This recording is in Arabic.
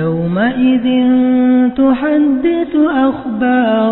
يومئذ تحدث أخبار